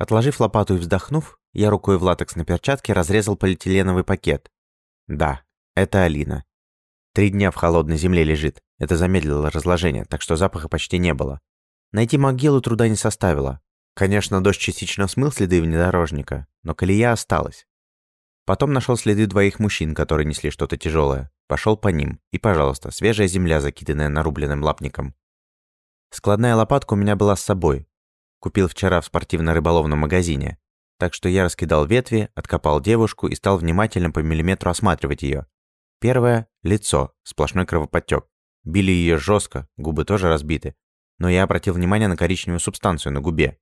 Отложив лопату и вздохнув, я рукой в латексной перчатке разрезал полиэтиленовый пакет. Да, это Алина. Три дня в холодной земле лежит. Это замедлило разложение, так что запаха почти не было. Найти могилу труда не составило. Конечно, дождь частично смыл следы внедорожника, но колея осталась. Потом нашел следы двоих мужчин, которые несли что-то тяжелое. Пошел по ним, и, пожалуйста, свежая земля, закиданная нарубленным лапником. Складная лопатка у меня была с собой. Купил вчера в спортивно-рыболовном магазине. Так что я раскидал ветви, откопал девушку и стал внимательно по миллиметру осматривать ее. Первое – лицо, сплошной кровоподтек. Били ее жестко, губы тоже разбиты. Но я обратил внимание на коричневую субстанцию на губе.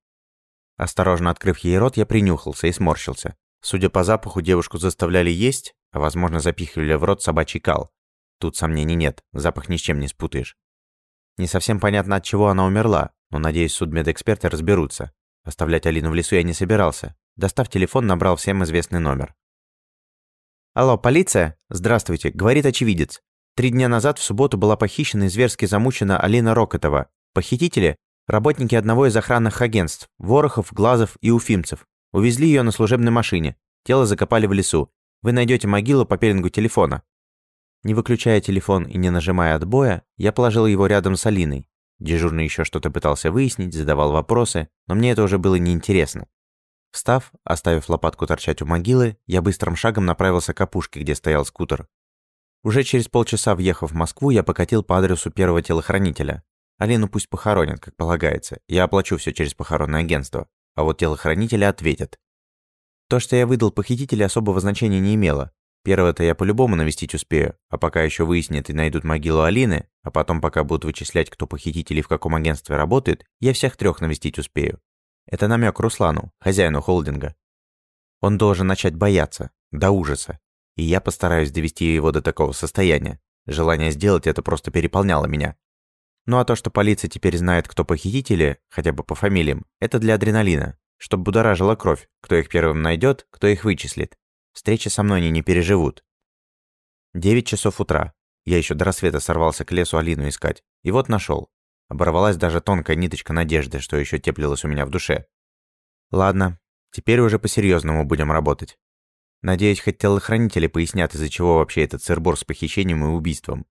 Осторожно открыв ей рот, я принюхался и сморщился. Судя по запаху, девушку заставляли есть, а возможно запихивали в рот собачий кал. Тут сомнений нет, запах ни с чем не спутаешь. Не совсем понятно, от чего она умерла, но, надеюсь, судмедэксперты разберутся. Оставлять Алину в лесу я не собирался. Достав телефон, набрал всем известный номер. «Алло, полиция? Здравствуйте, говорит очевидец. Три дня назад в субботу была похищена и зверски замучена Алина Рокотова. Похитители – работники одного из охранных агентств – Ворохов, Глазов и Уфимцев. Увезли ее на служебной машине. Тело закопали в лесу. Вы найдете могилу по пеленгу телефона. Не выключая телефон и не нажимая отбоя, я положил его рядом с Алиной. Дежурный еще что-то пытался выяснить, задавал вопросы, но мне это уже было неинтересно. Встав, оставив лопатку торчать у могилы, я быстрым шагом направился к опушке, где стоял скутер. Уже через полчаса, въехав в Москву, я покатил по адресу первого телохранителя. Алину пусть похоронят, как полагается. Я оплачу все через похоронное агентство. А вот телохранителя ответят. То, что я выдал похитителя, особого значения не имело. Первого-то я по-любому навестить успею, а пока еще выяснят и найдут могилу Алины, а потом пока будут вычислять, кто похититель и в каком агентстве работает, я всех трех навестить успею. Это намек Руслану, хозяину холдинга. Он должен начать бояться, до ужаса. И я постараюсь довести его до такого состояния. Желание сделать это просто переполняло меня. Ну а то, что полиция теперь знает, кто похитители, хотя бы по фамилиям, это для адреналина, чтобы будоражила кровь, кто их первым найдет, кто их вычислит. Встречи со мной они не переживут. 9 часов утра. Я еще до рассвета сорвался к лесу Алину искать. И вот нашел. Оборвалась даже тонкая ниточка надежды, что еще теплилась у меня в душе. Ладно, теперь уже по-серьезному будем работать. Надеюсь, хоть телохранители пояснят, из-за чего вообще этот сырбор с похищением и убийством.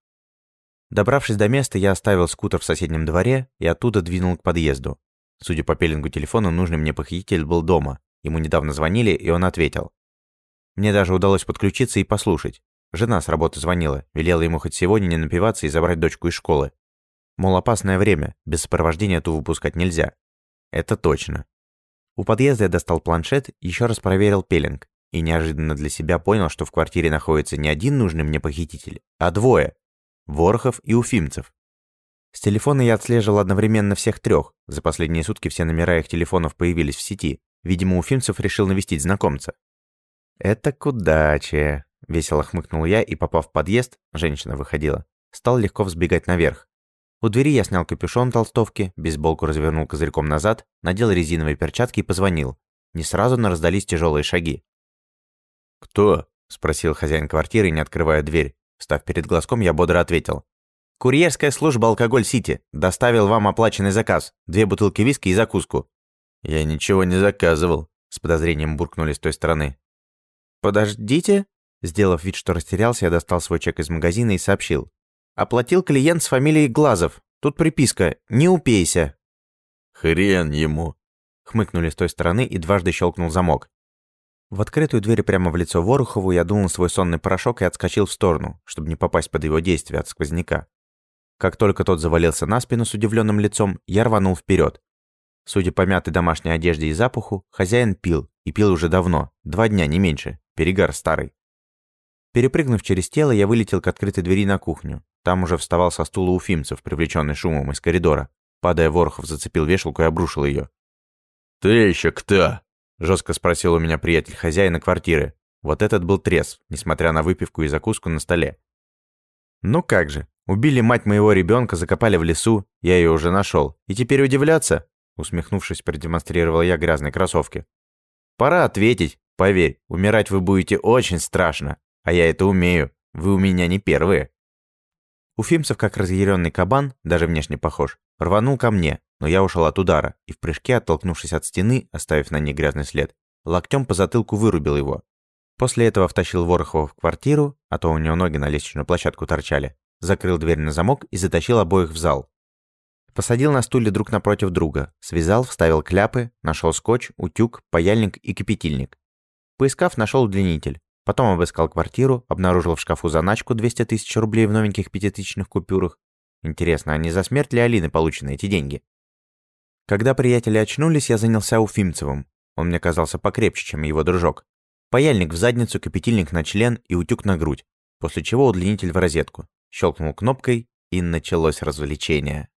Добравшись до места, я оставил скутер в соседнем дворе и оттуда двинул к подъезду. Судя по пеленгу телефона, нужный мне похититель был дома. Ему недавно звонили, и он ответил. Мне даже удалось подключиться и послушать. Жена с работы звонила, велела ему хоть сегодня не напиваться и забрать дочку из школы. Мол, опасное время, без сопровождения ту выпускать нельзя. Это точно. У подъезда я достал планшет, еще раз проверил пеленг и неожиданно для себя понял, что в квартире находится не один нужный мне похититель, а двое – Ворохов и Уфимцев. С телефона я отслеживал одновременно всех трех. За последние сутки все номера их телефонов появились в сети. Видимо, Уфимцев решил навестить знакомца. «Это к удаче», — весело хмыкнул я и, попав в подъезд, женщина выходила, стал легко взбегать наверх. У двери я снял капюшон толстовки, бейсболку развернул козырьком назад, надел резиновые перчатки и позвонил. Не сразу, но раздались тяжелые шаги. «Кто?» — спросил хозяин квартиры, не открывая дверь. Встав перед глазком, я бодро ответил. «Курьерская служба «Алкоголь-Сити». Доставил вам оплаченный заказ. Две бутылки виски и закуску». «Я ничего не заказывал», — с подозрением буркнули с той стороны. «Подождите?» Сделав вид, что растерялся, я достал свой чек из магазина и сообщил. «Оплатил клиент с фамилией Глазов. Тут приписка «Не упейся». «Хрен ему!» Хмыкнули с той стороны и дважды щелкнул замок. В открытую дверь прямо в лицо Ворохову я дунул свой сонный порошок и отскочил в сторону, чтобы не попасть под его действие от сквозняка. Как только тот завалился на спину с удивленным лицом, я рванул вперед. Судя по мятой домашней одежде и запаху, хозяин пил, и пил уже давно, два дня, не меньше. Перегар старый. Перепрыгнув через тело, я вылетел к открытой двери на кухню. Там уже вставал со стула уфимцев, привлеченный шумом из коридора. Падая, Ворохов зацепил вешалку и обрушил ее. «Ты еще кто?» – жестко спросил у меня приятель хозяина квартиры. Вот этот был трезв, несмотря на выпивку и закуску на столе. «Ну как же, убили мать моего ребенка, закопали в лесу, я ее уже нашел. И теперь удивляться?» Усмехнувшись, продемонстрировал я грязные кроссовки. «Пора ответить. Поверь, умирать вы будете очень страшно, а я это умею, вы у меня не первые». Уфимцев, как разъяренный кабан, даже внешне похож, Рванул ко мне, но я ушел от удара и в прыжке, оттолкнувшись от стены, оставив на ней грязный след, локтем по затылку вырубил его. После этого втащил Ворохова в квартиру, а то у него ноги на лестничную площадку торчали, закрыл дверь на замок и затащил обоих в зал. Посадил на стуле друг напротив друга, связал, вставил кляпы, нашел скотч, утюг, паяльник и кипятильник. Поискав, нашел удлинитель. Потом обыскал квартиру, обнаружил в шкафу заначку 200 тысяч рублей в новеньких пятитысячных купюрах. Интересно, а не за смерть ли Алины получены эти деньги? Когда приятели очнулись, я занялся Уфимцевым. Он мне казался покрепче, чем его дружок. Паяльник в задницу, кипятильник на член и утюг на грудь, после чего удлинитель в розетку. Щелкнул кнопкой, и началось развлечение.